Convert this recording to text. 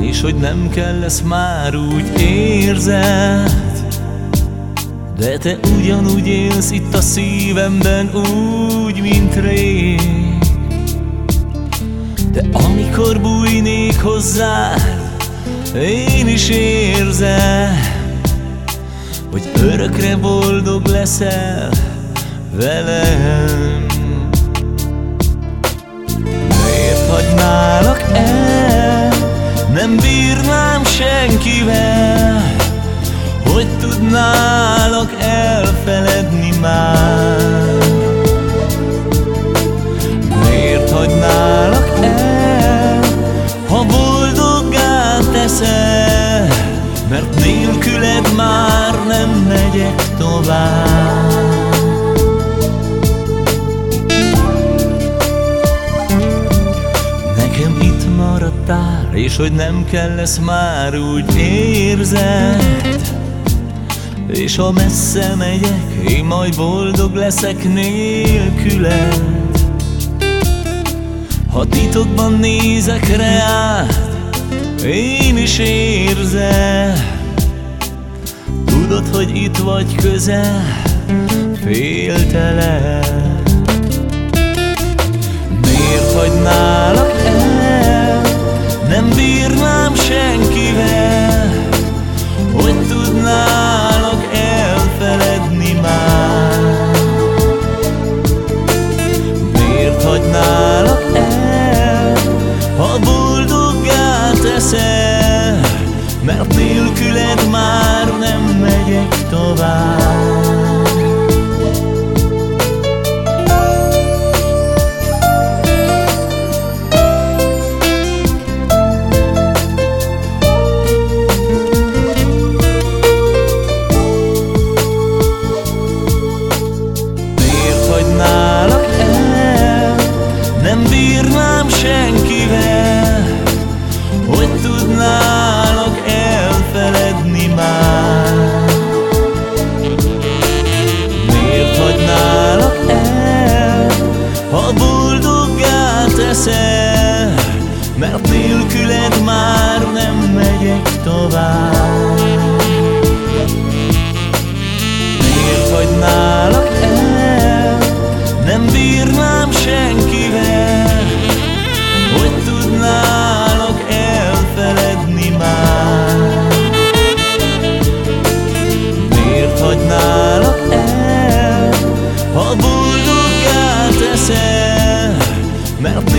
És hogy nem kell ezt már úgy érzed. De te ugyanúgy élsz itt a szívemben úgy, mint rég. De amikor bújnék hozzá, én is érzem Hogy örökre boldog leszel velem. Miért hagynálak el? Nem bírnám senkivel Hogy tudnálak elfeledni már. Miért hagynálak el Ha boldoggá teszel? Mert nélküled már nem megyek tovább maradtál, és hogy nem kell lesz már úgy érzed. És ha messze megyek, én majd boldog leszek nélküled. Ha titokban nézek reát, én is érzem. Tudod, hogy itt vagy közel, féltelek Mert nélküled már nem megyek tovább. Miért hagynálak el? Nem bírnám senkivel tudnálok elfeledni már. Miért hagynálak el, ha boldoggá teszel Mert